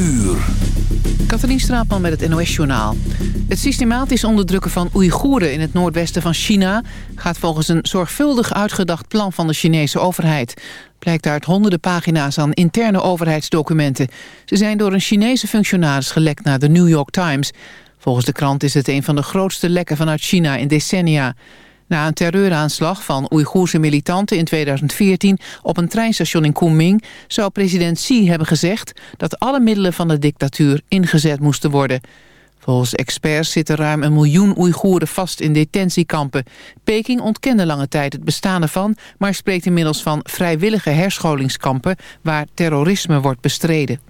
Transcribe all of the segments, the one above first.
uur. Straatman met het NOS-journaal. Het systematisch onderdrukken van Oeigoeren in het noordwesten van China... gaat volgens een zorgvuldig uitgedacht plan van de Chinese overheid. Blijkt uit honderden pagina's aan interne overheidsdocumenten. Ze zijn door een Chinese functionaris gelekt naar de New York Times. Volgens de krant is het een van de grootste lekken vanuit China in decennia... Na een terreuraanslag van Oeigoerse militanten in 2014 op een treinstation in Kunming zou president Xi hebben gezegd dat alle middelen van de dictatuur ingezet moesten worden. Volgens experts zitten ruim een miljoen Oeigoeren vast in detentiekampen. Peking ontkende lange tijd het bestaan ervan, maar spreekt inmiddels van vrijwillige herscholingskampen waar terrorisme wordt bestreden.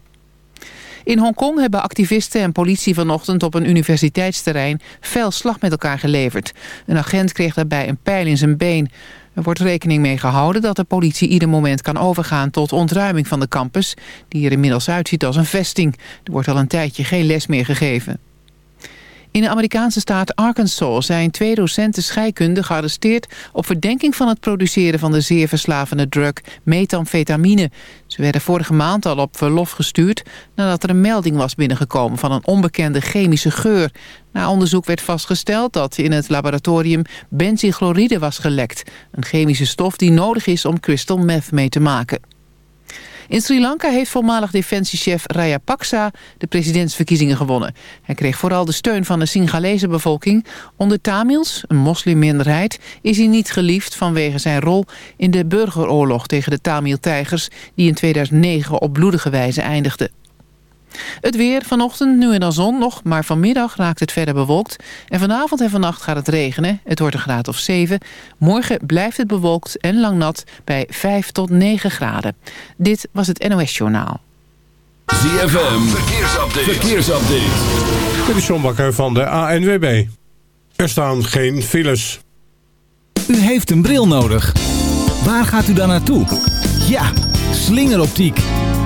In Hongkong hebben activisten en politie vanochtend op een universiteitsterrein fel slag met elkaar geleverd. Een agent kreeg daarbij een pijl in zijn been. Er wordt rekening mee gehouden dat de politie ieder moment kan overgaan tot ontruiming van de campus, die er inmiddels uitziet als een vesting. Er wordt al een tijdje geen les meer gegeven. In de Amerikaanse staat Arkansas zijn twee docenten scheikunde gearresteerd... op verdenking van het produceren van de zeer verslavende drug methamfetamine. Ze werden vorige maand al op verlof gestuurd... nadat er een melding was binnengekomen van een onbekende chemische geur. Na onderzoek werd vastgesteld dat in het laboratorium benzichloride was gelekt. Een chemische stof die nodig is om crystal meth mee te maken. In Sri Lanka heeft voormalig defensiechef Rajapaksa de presidentsverkiezingen gewonnen. Hij kreeg vooral de steun van de Singalese bevolking. Onder Tamils, een moslimminderheid, is hij niet geliefd vanwege zijn rol in de burgeroorlog tegen de Tamil-tijgers die in 2009 op bloedige wijze eindigde. Het weer vanochtend, nu en dan zon nog, maar vanmiddag raakt het verder bewolkt. En vanavond en vannacht gaat het regenen. Het wordt een graad of 7. Morgen blijft het bewolkt en lang nat bij 5 tot 9 graden. Dit was het NOS Journaal. ZFM, verkeersupdate. verkeersupdate. Dit is John Bakker van de ANWB. Er staan geen files. U heeft een bril nodig. Waar gaat u dan naartoe? Ja, slingeroptiek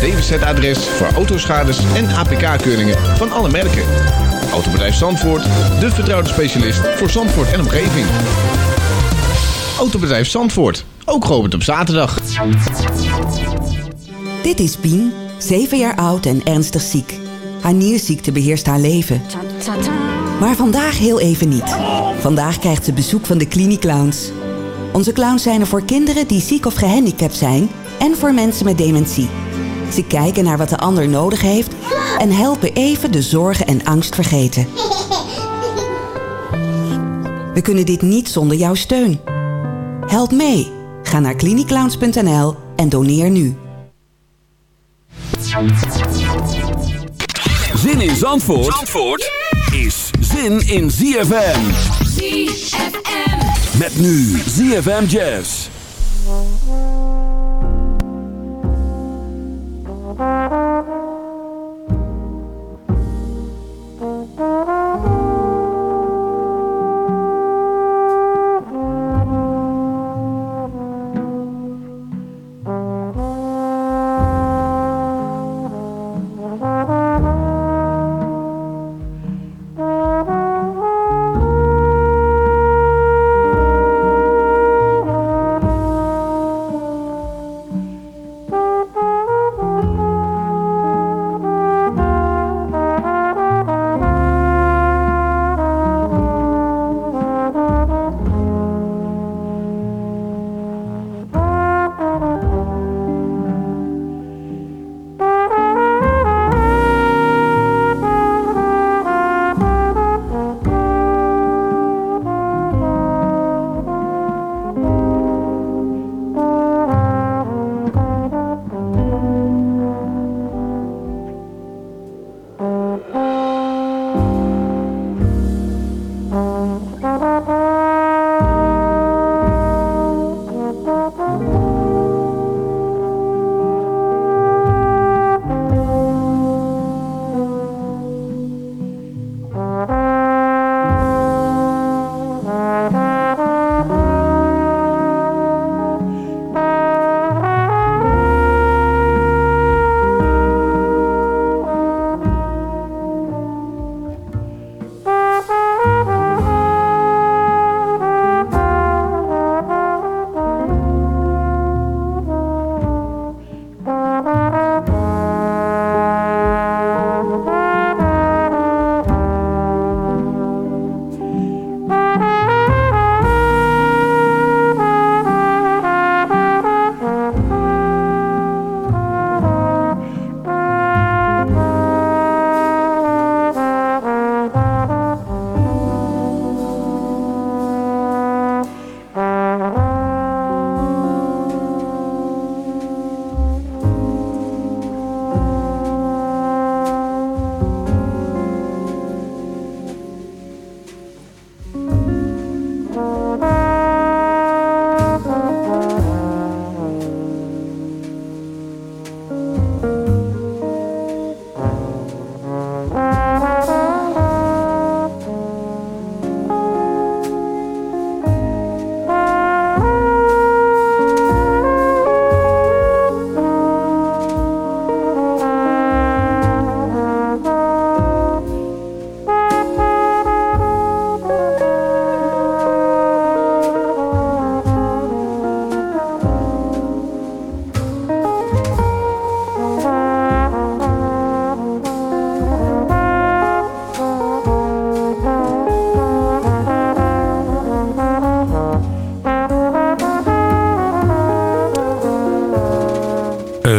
DWZ-adres voor autoschades en APK-keuringen van alle merken. Autobedrijf Zandvoort, de vertrouwde specialist voor Zandvoort en omgeving. Autobedrijf Zandvoort, ook geopend op zaterdag. Dit is Pien, 7 jaar oud en ernstig ziek. Haar nierziekte beheerst haar leven. Maar vandaag heel even niet. Vandaag krijgt ze bezoek van de Cliniclowns. Onze clowns zijn er voor kinderen die ziek of gehandicapt zijn... en voor mensen met dementie. Ze kijken naar wat de ander nodig heeft... en helpen even de zorgen en angst vergeten. We kunnen dit niet zonder jouw steun. Help mee. Ga naar cliniclowns.nl en doneer nu. Zin in Zandvoort, Zandvoort is zin in ZFM. ZFM. Met nu ZFM Jazz.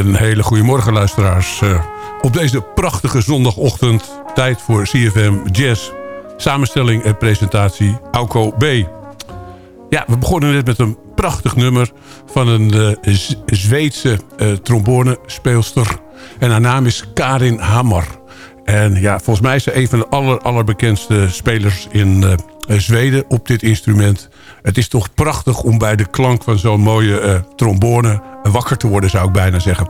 Een hele goede morgen luisteraars. Uh, op deze prachtige zondagochtend tijd voor CFM Jazz. Samenstelling en presentatie Auko B. Ja, we begonnen net met een prachtig nummer van een uh, Zweedse uh, trombonespeelster. En haar naam is Karin Hammer. En ja, volgens mij is ze een van de aller, allerbekendste spelers in Zweden op dit instrument. Het is toch prachtig om bij de klank van zo'n mooie uh, trombone wakker te worden, zou ik bijna zeggen.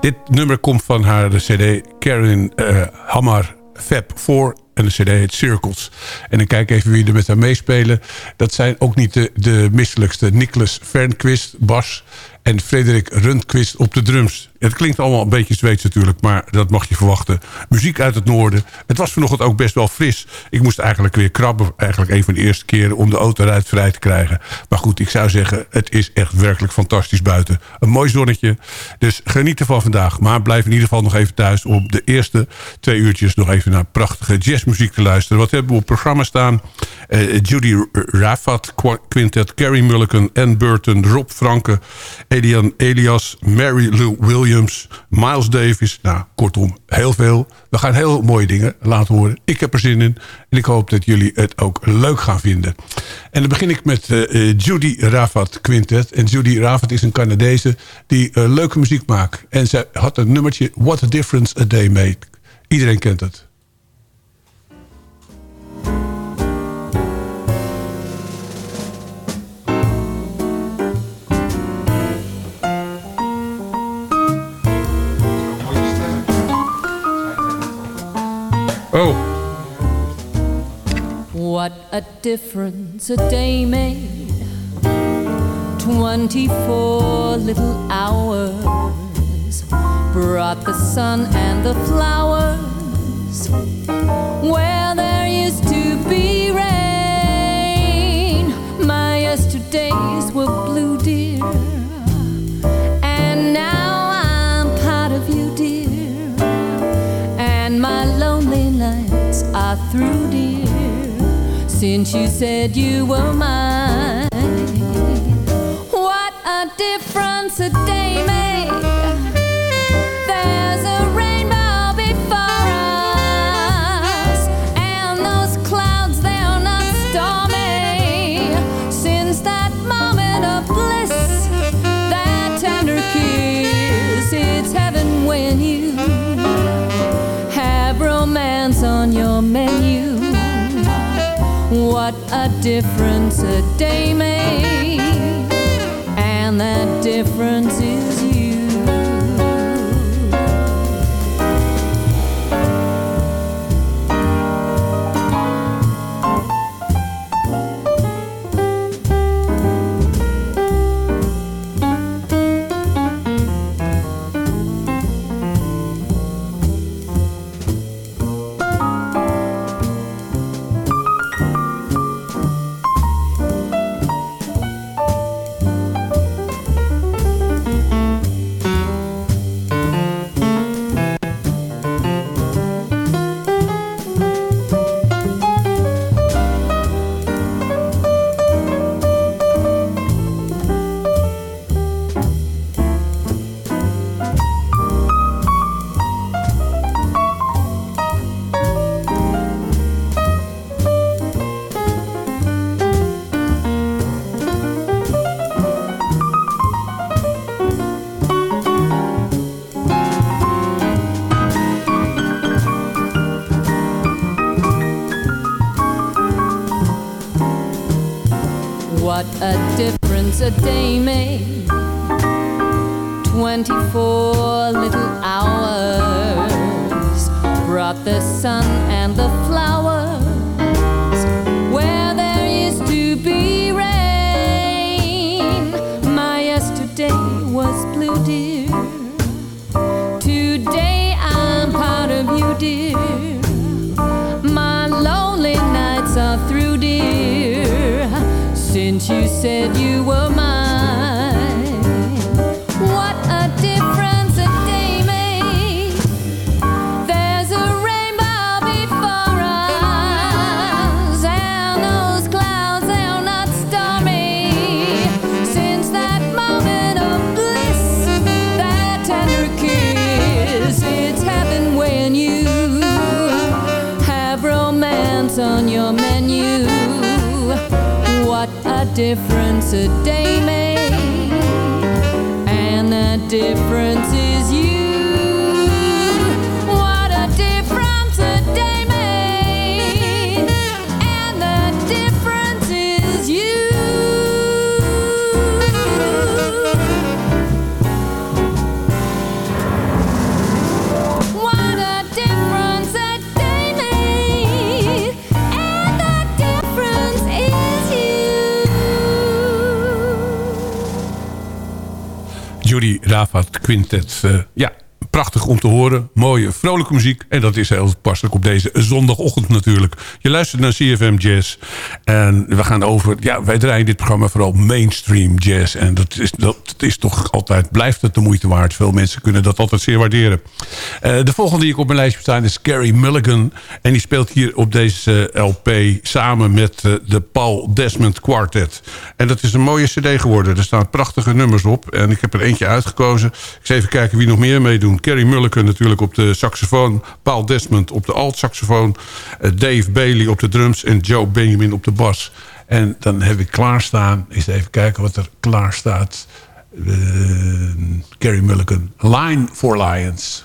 Dit nummer komt van haar cd Karin uh, Hammer Fab 4 en de cd heet Circles. En dan kijk even wie er met haar meespelen. Dat zijn ook niet de, de misselijkste. Nicholas Fernquist, bas en Frederik Rundquist op de drums. Het klinkt allemaal een beetje Zweeds natuurlijk, maar dat mag je verwachten. Muziek uit het noorden. Het was vanochtend ook best wel fris. Ik moest eigenlijk weer krabben, eigenlijk een van de eerste keren... om de auto eruit vrij te krijgen. Maar goed, ik zou zeggen, het is echt werkelijk fantastisch buiten. Een mooi zonnetje, dus geniet ervan vandaag. Maar blijf in ieder geval nog even thuis... om de eerste twee uurtjes nog even naar prachtige jazzmuziek te luisteren. Wat hebben we op programma staan? Uh, Judy Rafat Quintet, Carrie Mulligan, Ann Burton, Rob Franke... Elias, Mary Lou Williams, Miles Davis. Nou, kortom, heel veel. We gaan heel mooie dingen laten horen. Ik heb er zin in. En ik hoop dat jullie het ook leuk gaan vinden. En dan begin ik met uh, Judy Ravat Quintet. En Judy Ravat is een Canadese die uh, leuke muziek maakt. En zij had een nummertje What a Difference a Day Made. Iedereen kent het. Oh. What a difference a day made. Twenty-four little hours brought the sun and the flowers where through, dear, since you said you were mine. What a difference a day made. Difference a day made, and that difference Ravat Quintet. eh, ja, prachtig om te horen. Mooie, vrolijke muziek. En dat is heel passelijk op deze zondagochtend natuurlijk. Je luistert naar CFM Jazz. En we gaan over... Ja, wij draaien dit programma vooral mainstream jazz. En dat is, dat is toch altijd... Blijft het de moeite waard. Veel mensen kunnen dat altijd zeer waarderen. Eh, de volgende die ik op mijn lijstje staan is Gary Mulligan. En die speelt hier op deze LP samen met eh, de Paul Desmond Quartet. En dat is een mooie cd geworden. Er staan prachtige nummers op. En ik heb er eentje uitgekozen. Ik zal even kijken wie nog meer meedoen. Kerry Mulligan natuurlijk op de saxofoon. Paul Desmond op de alt-saxofoon. eh, Dave Bailey op de drums. En Joe Benjamin op de bas. En dan heb ik klaarstaan. Eens even kijken wat er klaar staat. Eh, Kerry Mulligan. Line for Lions.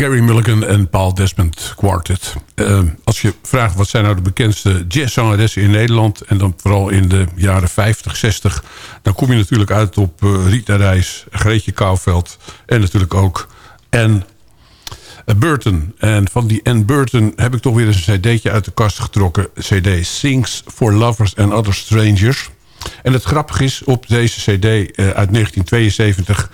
Gary Mulligan en Paul Desmond Quartet. Eh, als je vraagt wat zijn nou de bekendste jazzzangeressen in Nederland... en dan vooral in de jaren 50, 60... dan kom je natuurlijk uit op eh, Rita Reis, Greetje Kouwveld... en natuurlijk ook Anne Burton. En van die Anne Burton heb ik toch weer eens een cd'tje uit de kast getrokken. CD Sings for Lovers and Other Strangers. En het grappige is, op deze cd uit 1972...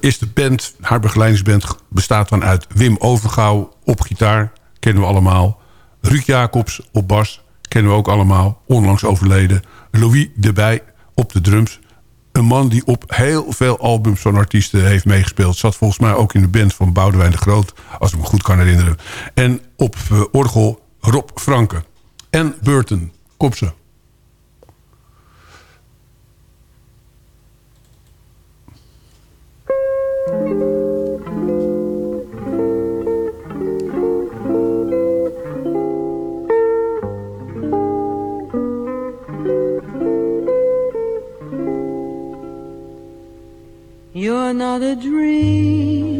is de band, haar begeleidingsband... bestaat dan uit Wim Overgouw op gitaar, kennen we allemaal... Ruud Jacobs op bas, kennen we ook allemaal, onlangs overleden. Louis de op de drums. Een man die op heel veel albums van artiesten heeft meegespeeld. Zat volgens mij ook in de band van Boudewijn de Groot, als ik me goed kan herinneren. En op orgel Rob Franke. En Burton, Kopse. You're not a dream.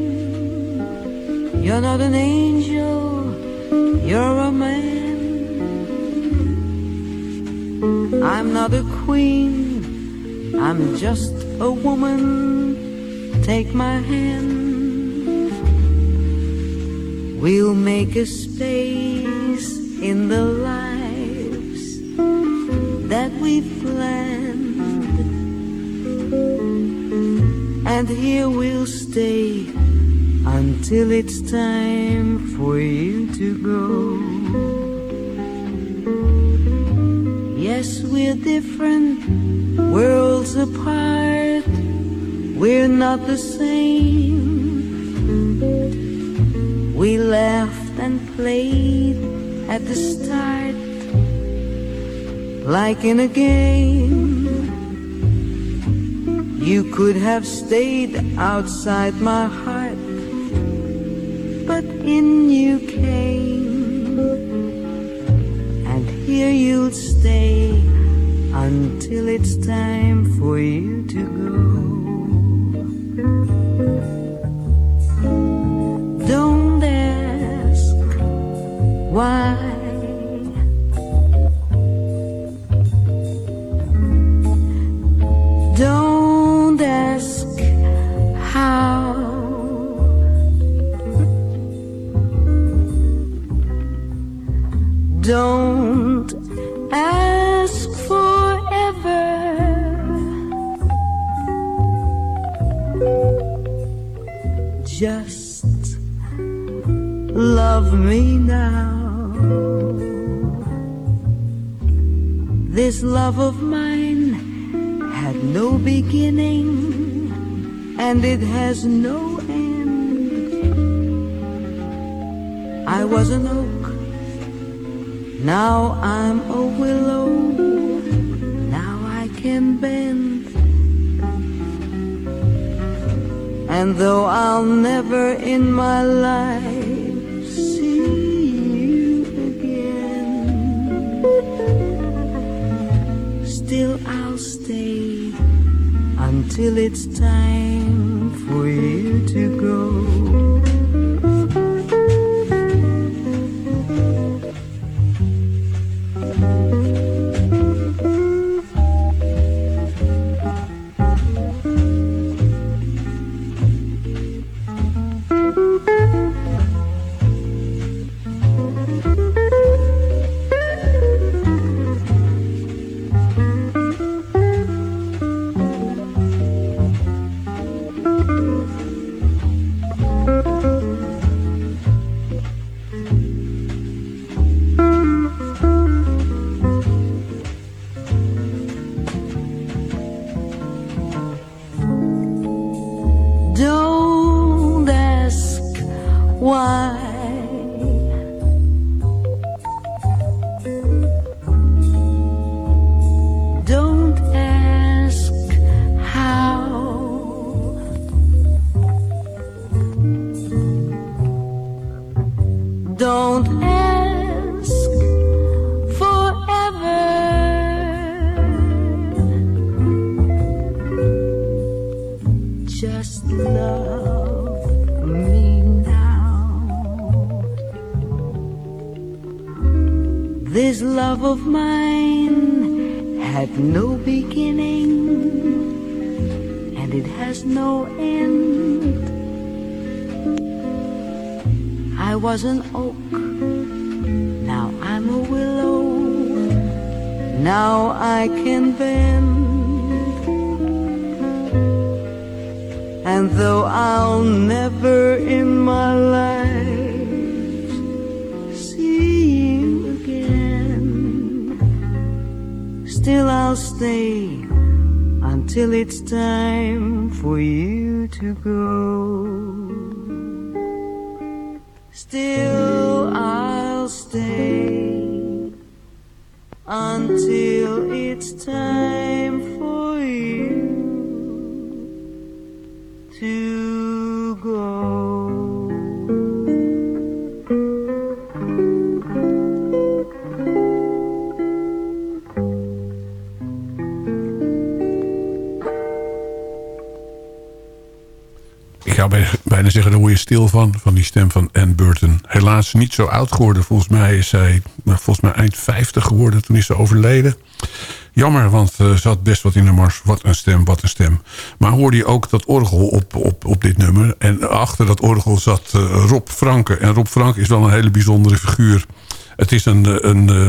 You're not an angel. You're a man. I'm not a queen. I'm just a woman. Take my hand. We'll make a space in the lives that we've planned and here we'll stay until it's time for you to go. Yes, we're different worlds apart, we're not the same. We laughed and played at the start, like in a game you could have stayed outside my heart, but in you came, and here you'll stay until it's time for you to go. Don't ask why. This love of mine had no beginning and it has no end. I was an oak, now I'm a willow, now I can bend. And though I'll never in my life till I'll stay until it's time for you to go. Was an oak, now I'm a willow. now I can bend. And though I'll never in my life see you again, still I'll stay until it's time for you to go. Still bijna zeggen, daar word je stil van. Van die stem van Ann Burton. Helaas niet zo oud geworden. Volgens mij is zij nou, volgens mij eind 50 geworden. Toen is ze overleden. Jammer, want eh, ze had best wat in de mars. Wat een stem, wat een stem. Maar hoorde je ook dat orgel op, op, op dit nummer. En achter dat orgel zat eh, Rob Franke. En Rob Franke is wel een hele bijzondere figuur. Het is een, een, eh,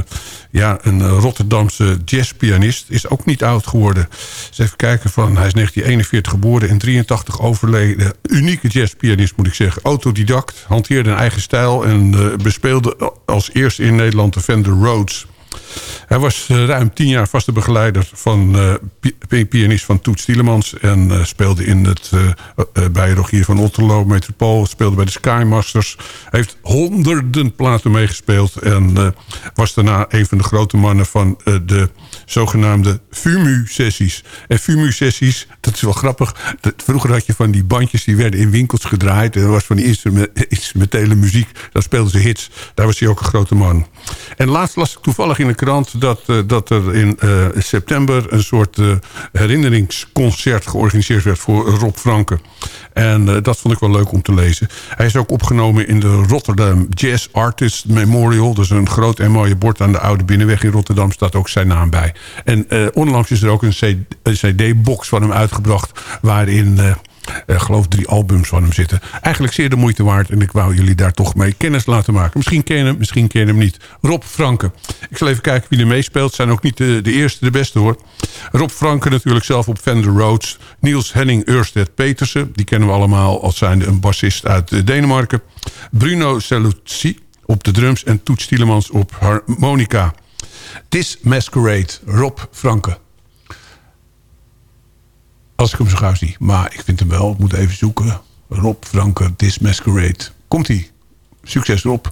ja, een Rotterdamse jazzpianist. Is ook niet oud geworden. Dus even kijken van, hij is 1941 geboren en 83 overleden. Unieke jazzpianist moet ik zeggen. Autodidact, hanteerde een eigen stijl... en eh, bespeelde als eerste in Nederland de Fender Rhodes... Hij was eh, ruim tien jaar vaste begeleider van eh, pi- pianist van Toets Tielemans. En eh, speelde in het, bij Rogier van Otterlo, Metropool. Speelde bij de Skymasters. Heeft honderden platen meegespeeld. En was daarna een van de grote mannen van de zogenaamde FUMU-sessies. En FUMU-sessies, dat is wel grappig. Dat, vroeger had je van die bandjes die werden in winkels gedraaid. En er was van die instrume- instrumentele muziek. Daar speelden ze hits. Daar was hij ook een grote man. En laatst las ik toevallig in de dat, eh, dat er in eh, september... een soort eh, herinneringsconcert georganiseerd werd voor Rob Franke. En dat vond ik wel leuk om te lezen. Hij is ook opgenomen in de Rotterdam Jazz Artist Memorial. Is een groot en mooie bord aan de Oude Binnenweg in Rotterdam. Staat ook zijn naam bij. En onlangs is er ook een CD-box van hem uitgebracht... waarin... eh, geloof drie albums van hem zitten. Eigenlijk zeer de moeite waard. En ik wou jullie daar toch mee kennis laten maken. Misschien ken je hem, misschien ken je hem niet. Rob Franke. Ik zal even kijken wie er meespeelt. Zijn ook niet de, eerste, de beste hoor. Rob Franke natuurlijk zelf op Fender Rhodes. Niels Henning Ørsted Petersen. Die kennen we allemaal als zijnde een bassist uit eh, Denemarken. Bruno Saluzzi op de drums. En Toets Tielemans op harmonica. This Masquerade. Rob Franke. Als ik hem zo gauw zie. Maar ik vind hem wel. Ik moet even zoeken. Rob Franke, This Masquerade. Komt-ie. Succes Rob.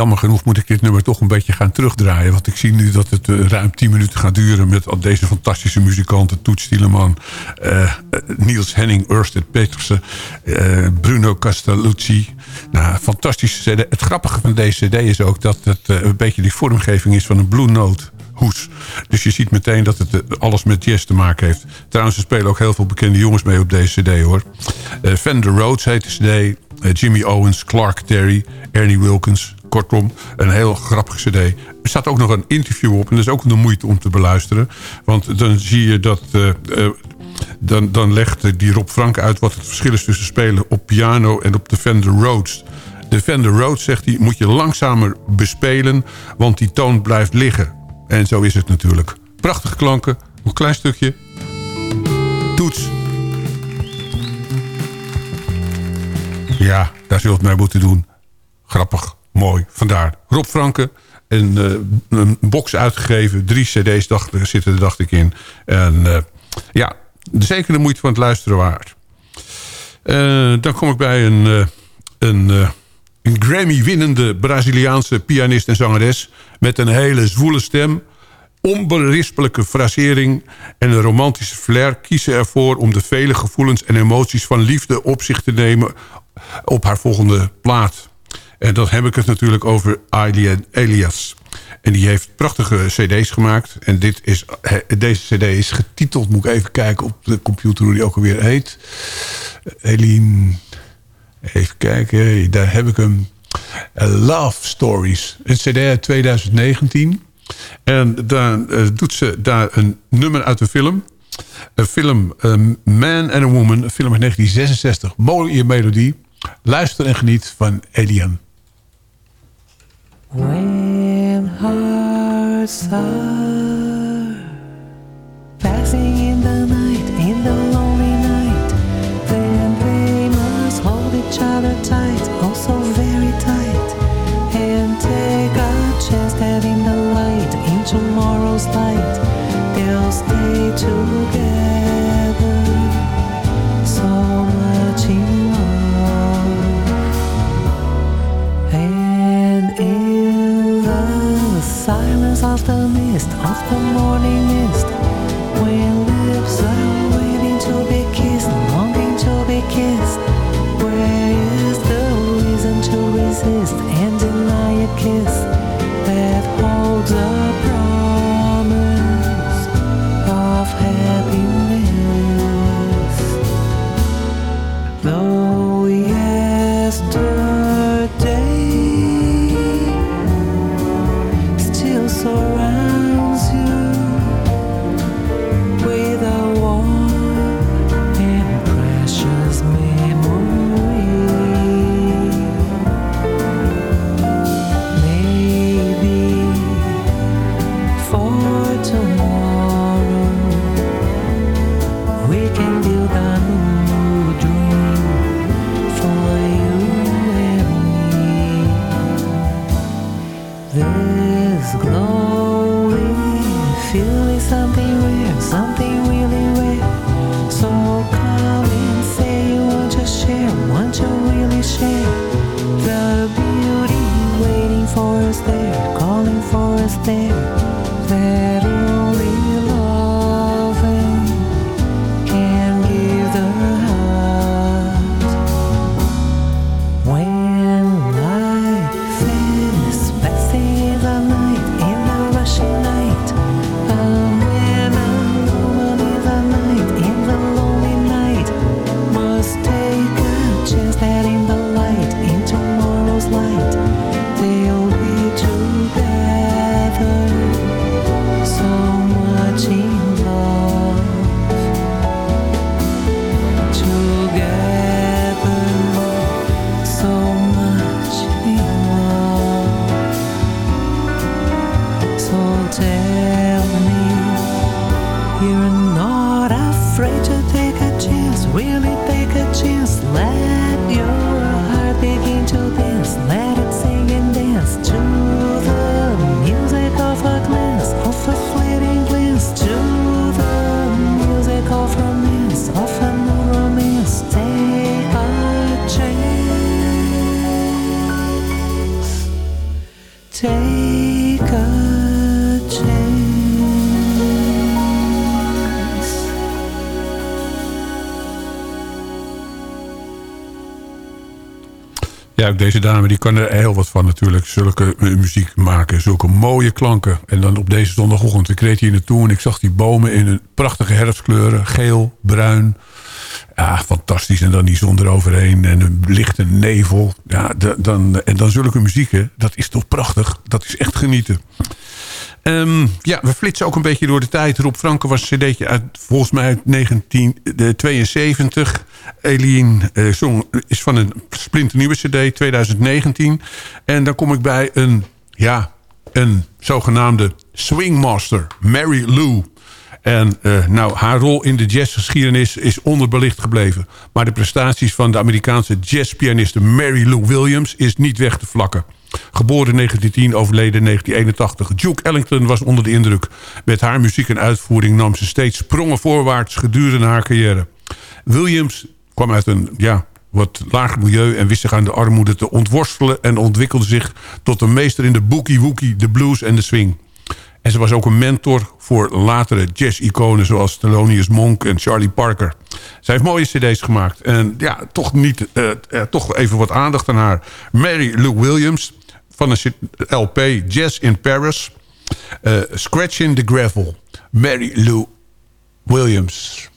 Jammer genoeg moet ik dit nummer toch een beetje gaan terugdraaien. Want ik zie nu dat het eh, ruim 10 minuten gaat duren... met deze fantastische muzikanten. Toets Stieleman, uh, Niels Henning, Ørsted Petersen... Bruno Castellucci. Nou, fantastische cd. Het grappige van deze cd is ook dat het een beetje die vormgeving is van een Blue Note hoes. Dus je ziet meteen dat het alles met jazz te maken heeft. Trouwens, er spelen ook heel veel bekende jongens mee op deze cd hoor. Uh, Fender Rhodes heet de cd. Jimmy Owens, Clark Terry, Ernie Wilkins. Kortom, een heel grappige cd. Er staat ook nog een interview op en dat is ook de moeite om te beluisteren. Want dan zie je dat... Uh, uh, dan, dan legt die Rob Frank uit wat het verschil is tussen spelen op piano en op de Fender Rhodes. De Fender Rhodes, zegt hij, moet je langzamer bespelen, want die toon blijft liggen. En zo is het natuurlijk. Prachtige klanken, een klein stukje. Toets. Ja, daar zult het mee moeten doen. Grappig, mooi. Vandaar Rob Franke. Een, uh, een box uitgegeven. Drie cd's dacht, zitten er, dacht ik, in. En uh, ja, zeker de moeite van het luisteren waard. Uh, dan kom ik bij een, een, een Grammy-winnende Braziliaanse pianist en zangeres... met een hele zwoele stem onberispelijke frasering en een romantische flair... kiezen ervoor om de vele gevoelens en emoties van liefde op zich te nemen... op haar volgende plaat. En dan heb ik het natuurlijk over Aileen Elias. En die heeft prachtige cd's gemaakt. En dit is, deze cd is getiteld, moet ik even kijken op de computer hoe die ook alweer heet. Eline, even kijken, daar heb ik hem. Love Stories, een cd uit 2019. En dan uh, doet ze daar een nummer uit de film. Een film um, Man and a Woman, een film uit 1966. Mooie melodie. Luister en geniet van Elian. When hearts are passing deze dame die kan er heel wat van natuurlijk. Zulke eh, muziek maken, zulke mooie klanken. En dan op deze zondagochtend, ik reed hier naartoe... en ik zag die bomen in een prachtige herfstkleuren. Geel, bruin. Ja, fantastisch. En dan die zon eroverheen en een lichte nevel. Ja, dan, en dan zulke muziek, hè. Dat is toch prachtig. Dat is echt genieten. Ehm, ja, we flitsen ook een beetje door de tijd. Rob Franke was een cd'tje uit, volgens mij uit 1972. Eline zong, is van een splinternieuwe cd, 2019. En dan kom ik bij een, ja, een zogenaamde swingmaster, Mary Lou. En eh, nou, haar rol in de jazzgeschiedenis is onderbelicht gebleven. Maar de prestaties van de Amerikaanse jazzpianiste Mary Lou Williams... is niet weg te vlakken. Geboren in 1910, overleden in 1981. Duke Ellington was onder de indruk. Met haar muziek en uitvoering nam ze steeds sprongen voorwaarts gedurende haar carrière. Williams kwam uit een ja, wat lager milieu... en wist zich aan de armoede te ontworstelen... en ontwikkelde zich tot een meester in de boogie-woogie, de blues en de swing. En ze was ook een mentor voor latere jazz-iconen... zoals Thelonious Monk en Charlie Parker. Zij heeft mooie cd's gemaakt. En ja, toch, niet, eh, eh, toch even wat aandacht aan haar. Mary Lou Williams van een LP Jazz in Paris. Eh Scratching the Gravel. Mary Lou Williams.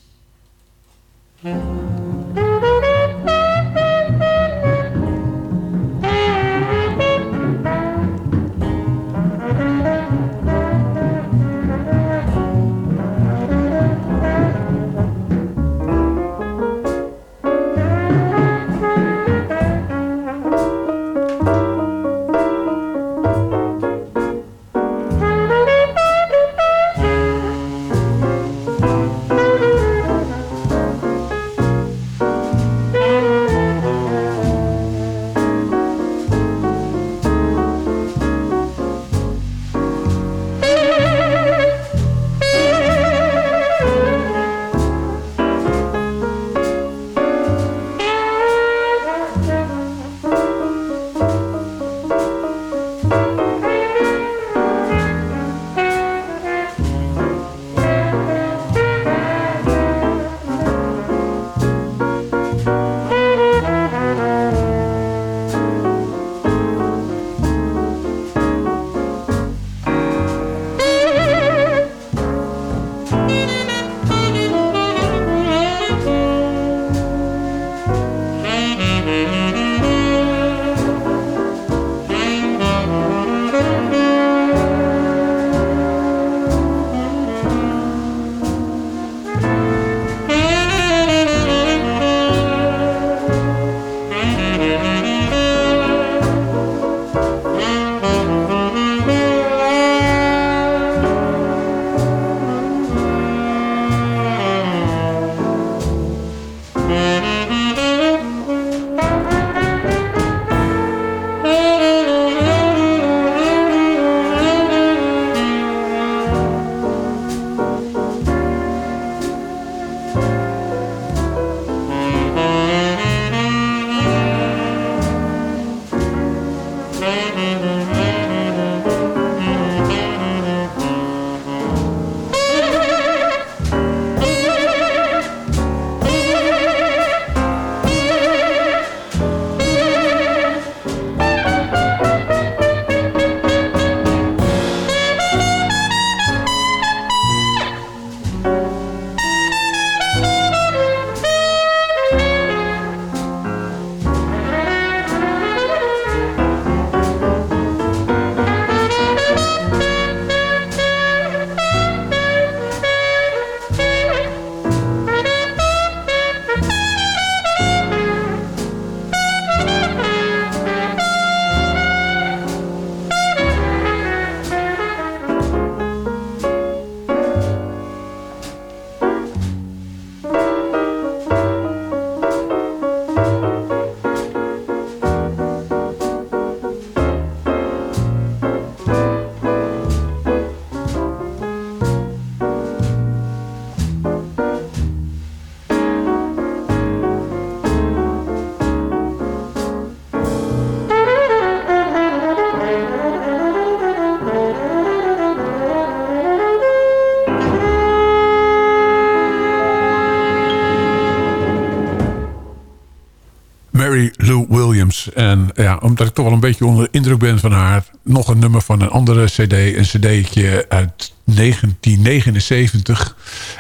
En ja, omdat ik toch wel een beetje onder de indruk ben van haar... nog een nummer van een andere cd. Een cd'tje uit 1979.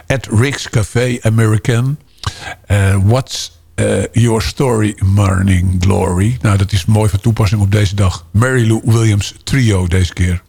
At Rick's Café American. Uh, what's uh, Your Story Morning Glory. Nou, dat is mooi van toepassing op deze dag. Mary Lou Williams trio deze keer.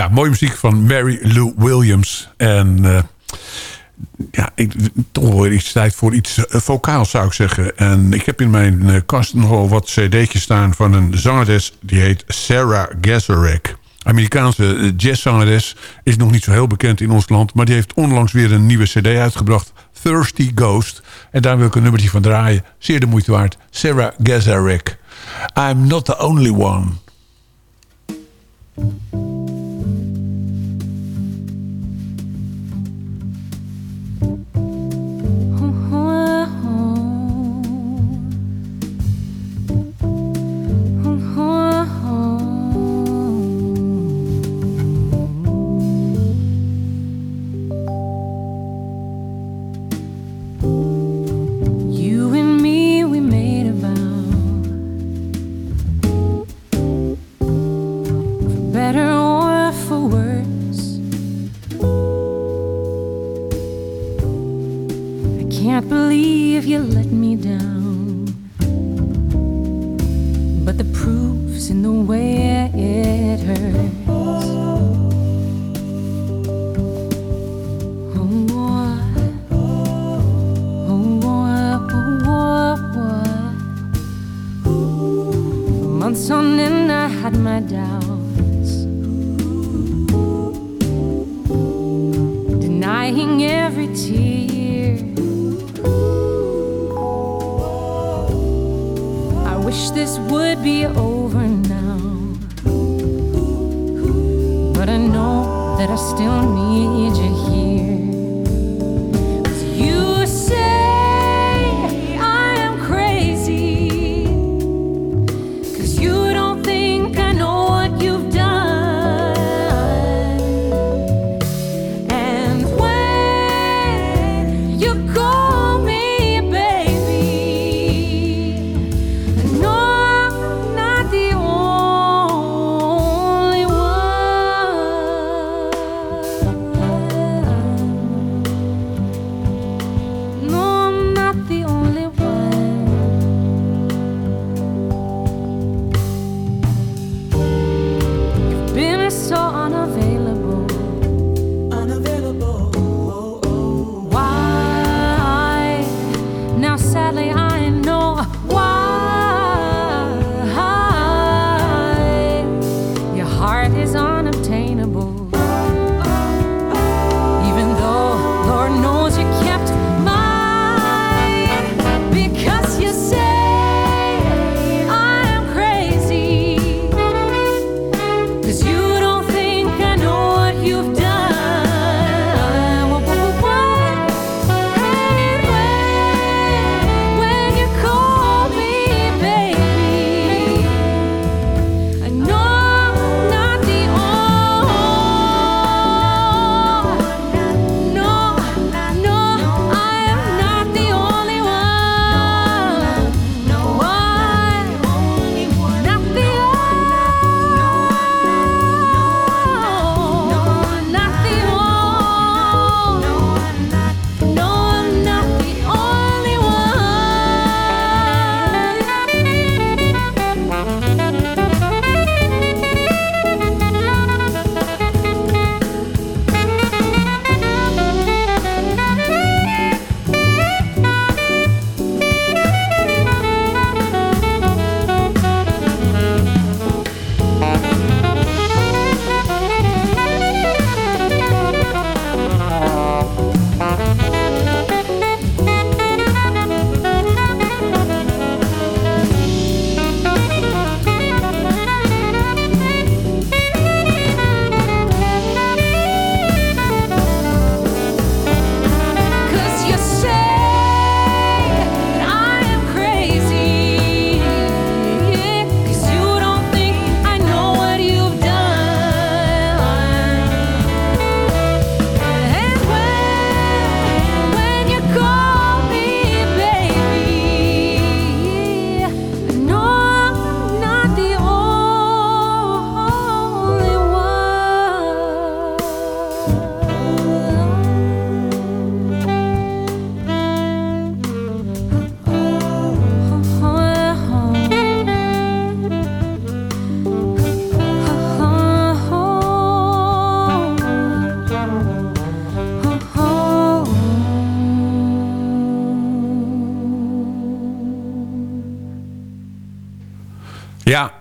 Ja, mooie muziek van Mary Lou Williams. En uh, ja, ik, toch wel iets tijd voor iets uh, vocaals zou ik zeggen. En ik heb in mijn uh, kast nogal wat cd'tjes staan van een zangeres... die heet Sarah Gazarek. Amerikaanse jazzzangeres is nog niet zo heel bekend in ons land... maar die heeft onlangs weer een nieuwe cd uitgebracht... Thirsty Ghost. En daar wil ik een nummertje van draaien. Zeer de moeite waard. Sarah Gazarek. I'm not the only one.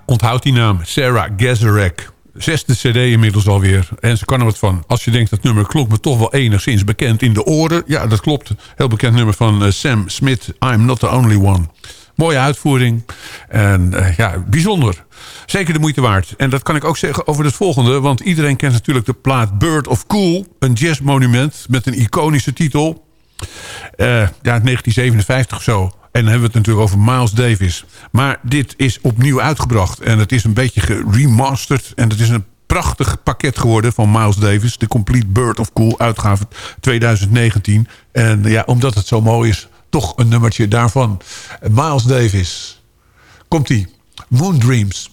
Onthoud die naam. Sarah Gazarek. Zesde cd inmiddels alweer. En ze kan er wat van. Als je denkt dat nummer klopt me toch wel enigszins bekend in de oren. Ja, dat klopt. Heel bekend nummer van eh, Sam Smith. I'm not the only one. Mooie uitvoering. En eh, ja, bijzonder. Zeker de moeite waard. En dat kan ik ook zeggen over het volgende. Want iedereen kent natuurlijk de plaat Bird of Cool. Een jazzmonument met een iconische titel. Eh, ja, 1957 of zo. En dan hebben we het natuurlijk over Miles Davis. Maar dit is opnieuw uitgebracht. En het is een beetje geremasterd. En het is een prachtig pakket geworden van Miles Davis. De Complete Bird of Cool uitgave 2019. En ja, omdat het zo mooi is, toch een nummertje daarvan. Miles Davis. Komt-ie. Moon Dreams.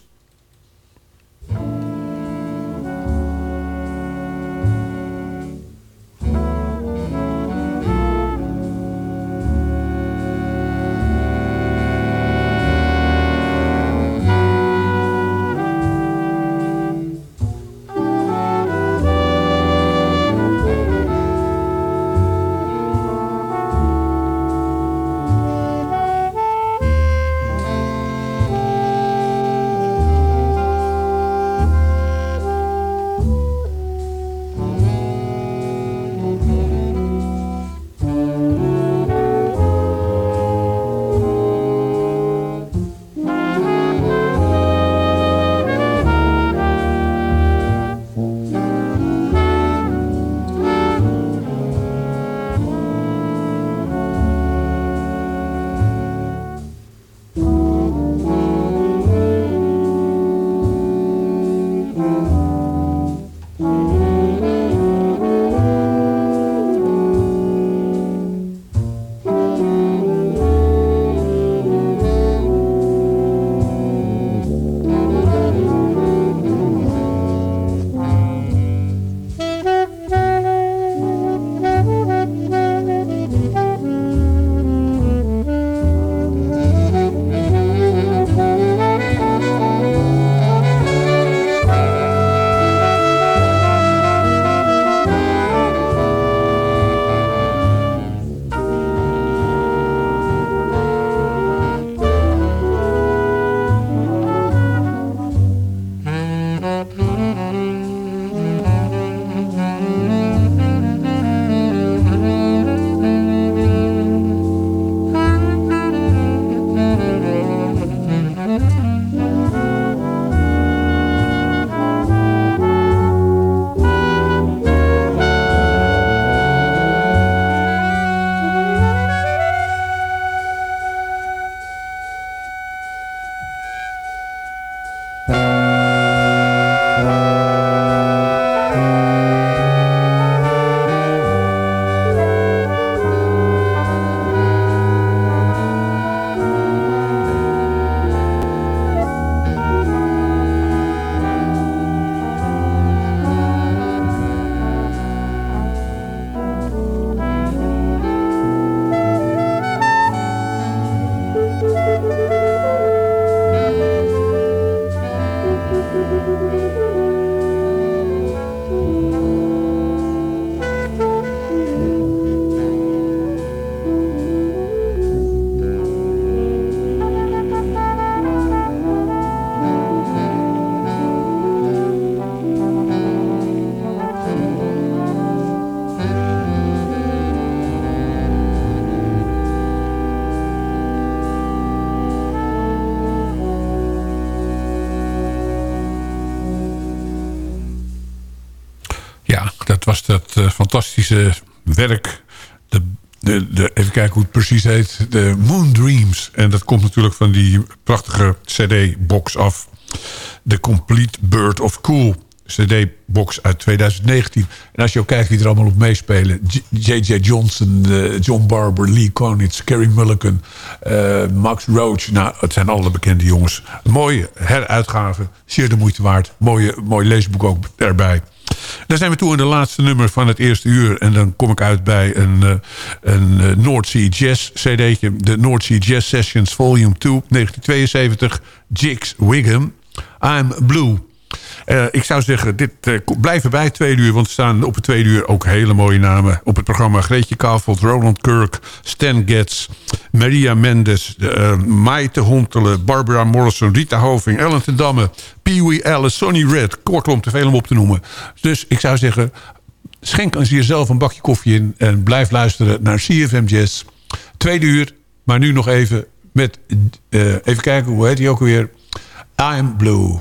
Fantastische werk. De, de, de, even kijken hoe het precies heet. De Moon Dreams. En dat komt natuurlijk van die prachtige cd-box af. The Complete Bird of Cool. CD-box uit 2019. En als je ook kijkt wie er allemaal op meespelen. J.J. Johnson, uh, John Barber, Lee Konitz, Kerry Mulligan, uh, Max Roach. Nou, het zijn alle bekende jongens. Mooie heruitgave, zeer de moeite waard. Mooie, mooi leesboek ook erbij. Dan zijn we toe in de laatste nummer van het eerste uur. En dan kom ik uit bij een, uh, een North Sea Jazz cd'tje. De North Sea Jazz Sessions Volume 2, 1972. Jigs Wigham. I'm Blue. Uh, ik zou zeggen, dit uh, blijf erbij twee uur. Want er staan op het tweede uur ook hele mooie namen op het programma. Greetje Kavelt, Roland Kirk, Stan Getz, Maria Mendes, uh, Maite Hontelen, Barbara Morrison, Rita Hoving, Ellen ten Damme, Pee Wee Alice, Sonny Red. Kortom, te veel om op te noemen. Dus ik zou zeggen, schenk aan jezelf een bakje koffie in. En blijf luisteren naar CFM Jazz. Tweede uur, maar nu nog even met, even kijken, hoe heet hij ook weer? I'm Blue.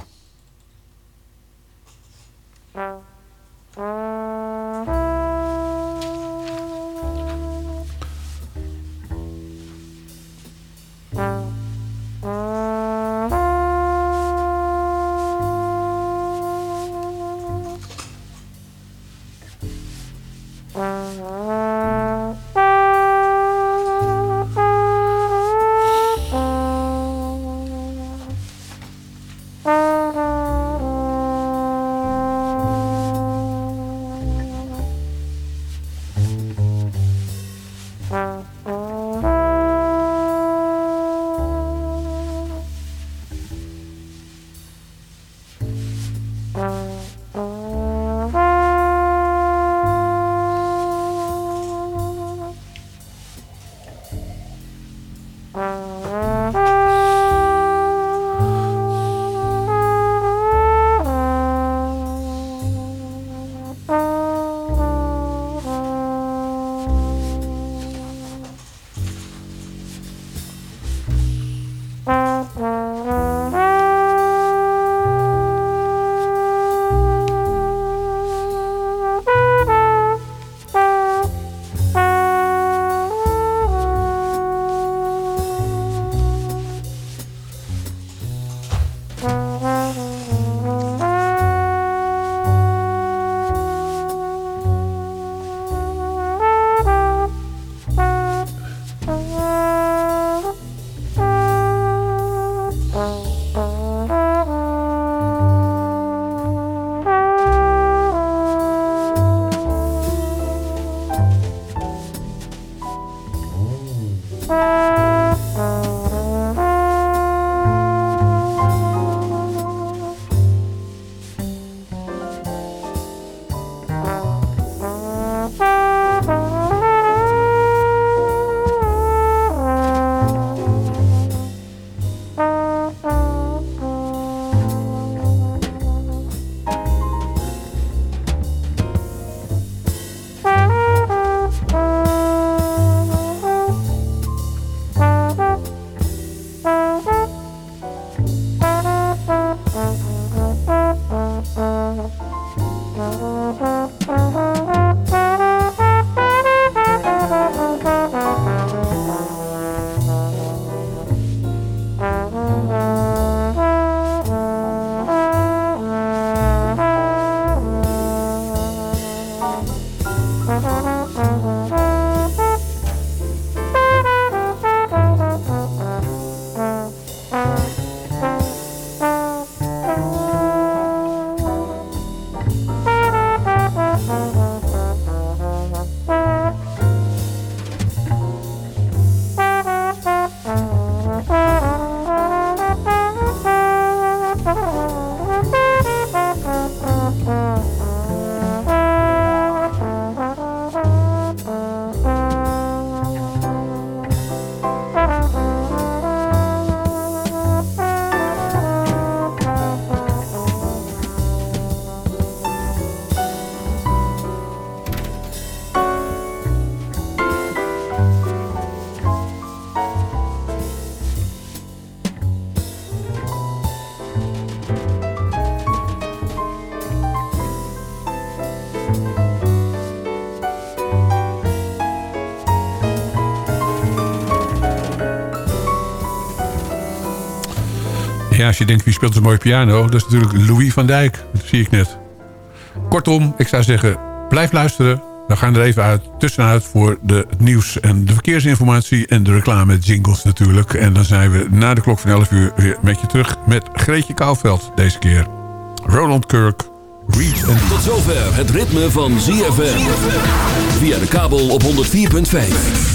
Als je denkt wie speelt zo'n mooie piano... dat is natuurlijk Louis van Dijk. Dat zie ik net. Kortom, ik zou zeggen, blijf luisteren. We gaan er even uit, tussenuit voor de, nieuws en de verkeersinformatie... en de reclame jingles natuurlijk. En dan zijn we na de klok van 11 uur weer met je terug... met Greetje Kouwveld deze keer. Roland Kirk, Reed en... Tot zover het ritme van ZFM. Via de kabel op 104.5.